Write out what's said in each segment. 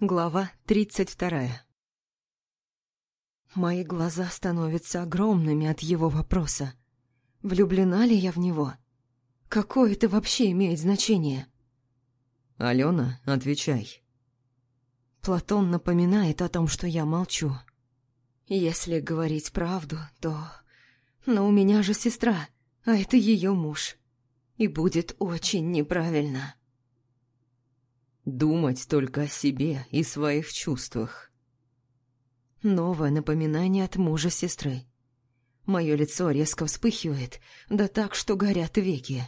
Глава тридцать вторая Мои глаза становятся огромными от его вопроса. Влюблена ли я в него? Какое это вообще имеет значение? «Алена, отвечай». Платон напоминает о том, что я молчу. Если говорить правду, то... Но у меня же сестра, а это ее муж. И будет очень неправильно. Думать только о себе и своих чувствах. Новое напоминание от мужа сестры. Мое лицо резко вспыхивает, да так, что горят веки.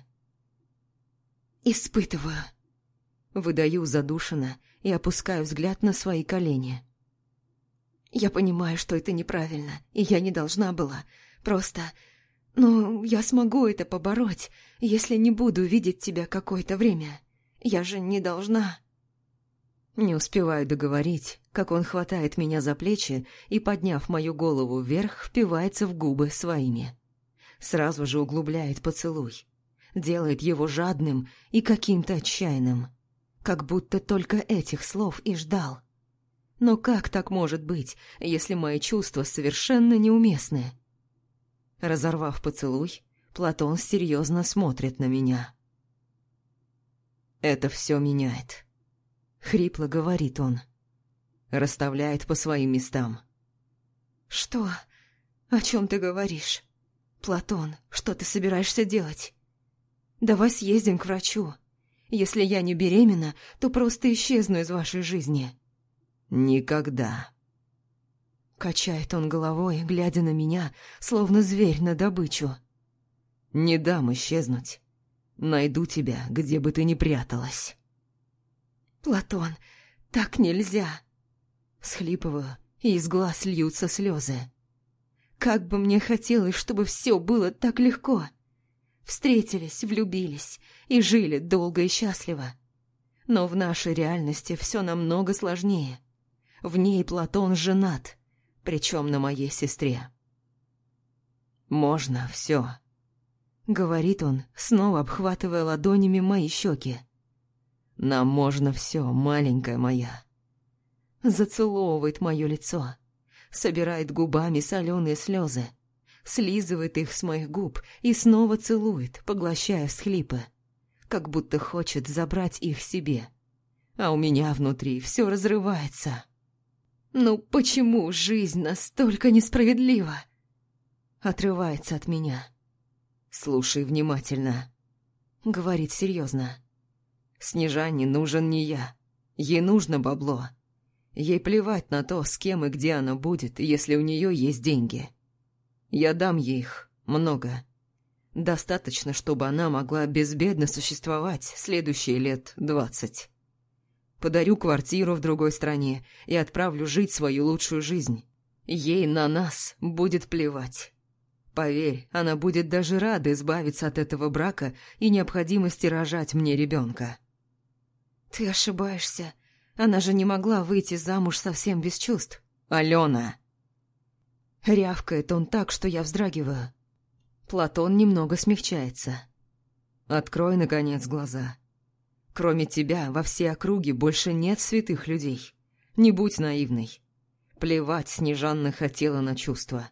Испытываю. Выдаю задушенно и опускаю взгляд на свои колени. Я понимаю, что это неправильно, и я не должна была. Просто... Ну, я смогу это побороть, если не буду видеть тебя какое-то время. Я же не должна... Не успеваю договорить, как он хватает меня за плечи и, подняв мою голову вверх, впивается в губы своими. Сразу же углубляет поцелуй. Делает его жадным и каким-то отчаянным. Как будто только этих слов и ждал. Но как так может быть, если мои чувства совершенно неуместны? Разорвав поцелуй, Платон серьезно смотрит на меня. Это все меняет. Хрипло говорит он. Расставляет по своим местам. Что? О чем ты говоришь? Платон, что ты собираешься делать? Давай съездим к врачу. Если я не беременна, то просто исчезну из вашей жизни. Никогда. Качает он головой, глядя на меня, словно зверь на добычу. Не дам исчезнуть. Найду тебя, где бы ты ни пряталась. «Платон, так нельзя!» Схлипываю, и из глаз льются слезы. Как бы мне хотелось, чтобы все было так легко. Встретились, влюбились и жили долго и счастливо. Но в нашей реальности все намного сложнее. В ней Платон женат, причем на моей сестре. «Можно все», — говорит он, снова обхватывая ладонями мои щеки. Нам можно все, маленькая моя. Зацеловывает мое лицо, собирает губами соленые слезы, слизывает их с моих губ и снова целует, поглощая всхлипы, как будто хочет забрать их себе. А у меня внутри все разрывается. Ну почему жизнь настолько несправедлива? Отрывается от меня. Слушай внимательно. Говорит серьезно. Снежане нужен не я. Ей нужно бабло. Ей плевать на то, с кем и где она будет, если у нее есть деньги. Я дам ей их. Много. Достаточно, чтобы она могла безбедно существовать следующие лет двадцать. Подарю квартиру в другой стране и отправлю жить свою лучшую жизнь. Ей на нас будет плевать. Поверь, она будет даже рада избавиться от этого брака и необходимости рожать мне ребенка. «Ты ошибаешься. Она же не могла выйти замуж совсем без чувств». «Алена!» Рявкает он так, что я вздрагиваю. Платон немного смягчается. «Открой, наконец, глаза. Кроме тебя во всей округе больше нет святых людей. Не будь наивной. Плевать Снежанна хотела на чувства.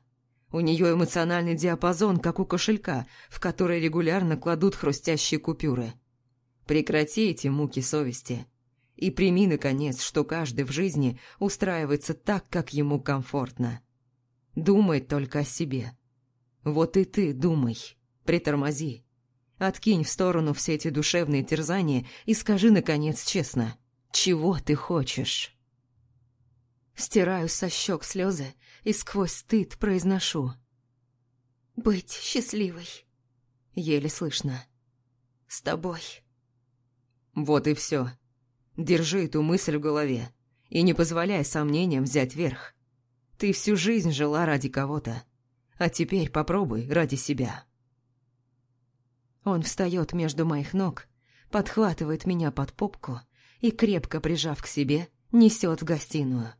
У нее эмоциональный диапазон, как у кошелька, в который регулярно кладут хрустящие купюры. Прекрати эти муки совести. И прими, наконец, что каждый в жизни устраивается так, как ему комфортно. Думай только о себе. Вот и ты думай. Притормози. Откинь в сторону все эти душевные терзания и скажи, наконец, честно, чего ты хочешь? Стираю со щек слезы и сквозь стыд произношу. «Быть счастливой». Еле слышно. «С тобой». Вот и все. Держи эту мысль в голове и не позволяй сомнениям взять верх. Ты всю жизнь жила ради кого-то, а теперь попробуй ради себя. Он встает между моих ног, подхватывает меня под попку и, крепко прижав к себе, несет в гостиную.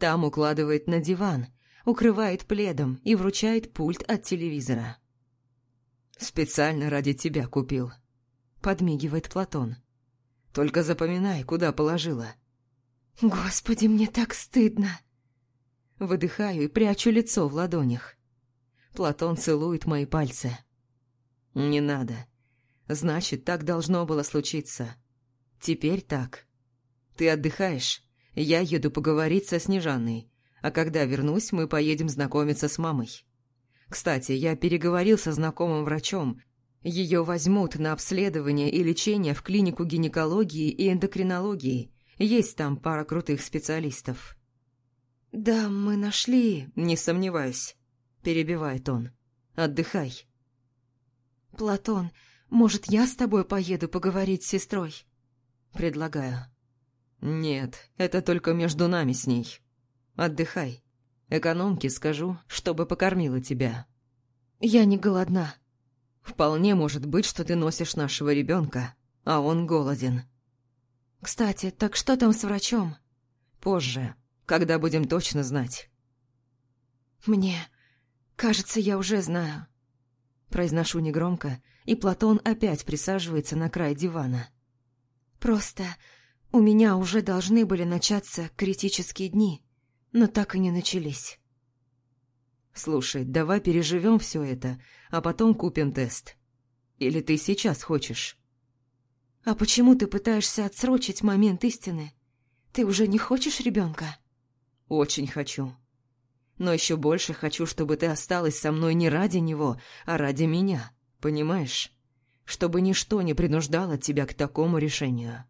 Там укладывает на диван, укрывает пледом и вручает пульт от телевизора. «Специально ради тебя купил», — подмигивает Платон. Только запоминай, куда положила. Господи, мне так стыдно. Выдыхаю и прячу лицо в ладонях. Платон целует мои пальцы. Не надо. Значит, так должно было случиться. Теперь так. Ты отдыхаешь, я еду поговорить со Снежанной, а когда вернусь, мы поедем знакомиться с мамой. Кстати, я переговорил со знакомым врачом. Ее возьмут на обследование и лечение в клинику гинекологии и эндокринологии. Есть там пара крутых специалистов. «Да, мы нашли...» «Не сомневаюсь», – перебивает он. «Отдыхай». «Платон, может, я с тобой поеду поговорить с сестрой?» Предлагаю. «Нет, это только между нами с ней. Отдыхай. Экономке скажу, чтобы покормила тебя». «Я не голодна». «Вполне может быть, что ты носишь нашего ребенка, а он голоден». «Кстати, так что там с врачом?» «Позже, когда будем точно знать». «Мне... кажется, я уже знаю». Произношу негромко, и Платон опять присаживается на край дивана. «Просто у меня уже должны были начаться критические дни, но так и не начались». «Слушай, давай переживем все это, а потом купим тест. Или ты сейчас хочешь?» «А почему ты пытаешься отсрочить момент истины? Ты уже не хочешь ребенка?» «Очень хочу. Но еще больше хочу, чтобы ты осталась со мной не ради него, а ради меня, понимаешь? Чтобы ничто не принуждало тебя к такому решению».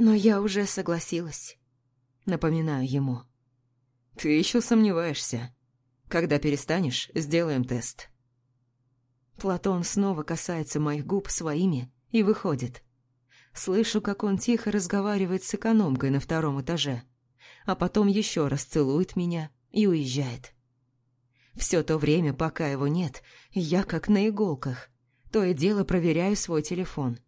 «Но я уже согласилась», — напоминаю ему. «Ты еще сомневаешься. Когда перестанешь, сделаем тест». Платон снова касается моих губ своими и выходит. Слышу, как он тихо разговаривает с экономкой на втором этаже, а потом еще раз целует меня и уезжает. Все то время, пока его нет, я как на иголках. То и дело проверяю свой телефон.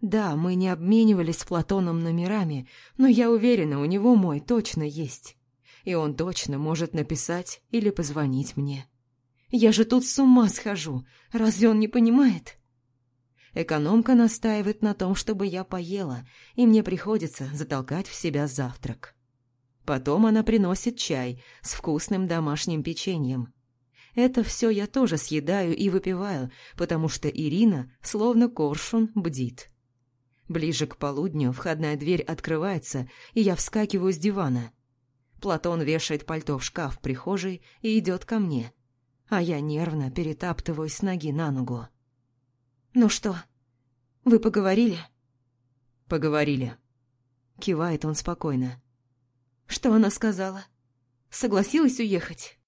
Да, мы не обменивались с Платоном номерами, но я уверена, у него мой точно есть. И он точно может написать или позвонить мне. Я же тут с ума схожу, разве он не понимает? Экономка настаивает на том, чтобы я поела, и мне приходится затолкать в себя завтрак. Потом она приносит чай с вкусным домашним печеньем. Это все я тоже съедаю и выпиваю, потому что Ирина, словно коршун, бдит. Ближе к полудню входная дверь открывается, и я вскакиваю с дивана. Платон вешает пальто в шкаф в прихожей и идет ко мне, а я нервно перетаптываюсь с ноги на ногу. «Ну что, вы поговорили?» «Поговорили». Кивает он спокойно. «Что она сказала? Согласилась уехать?»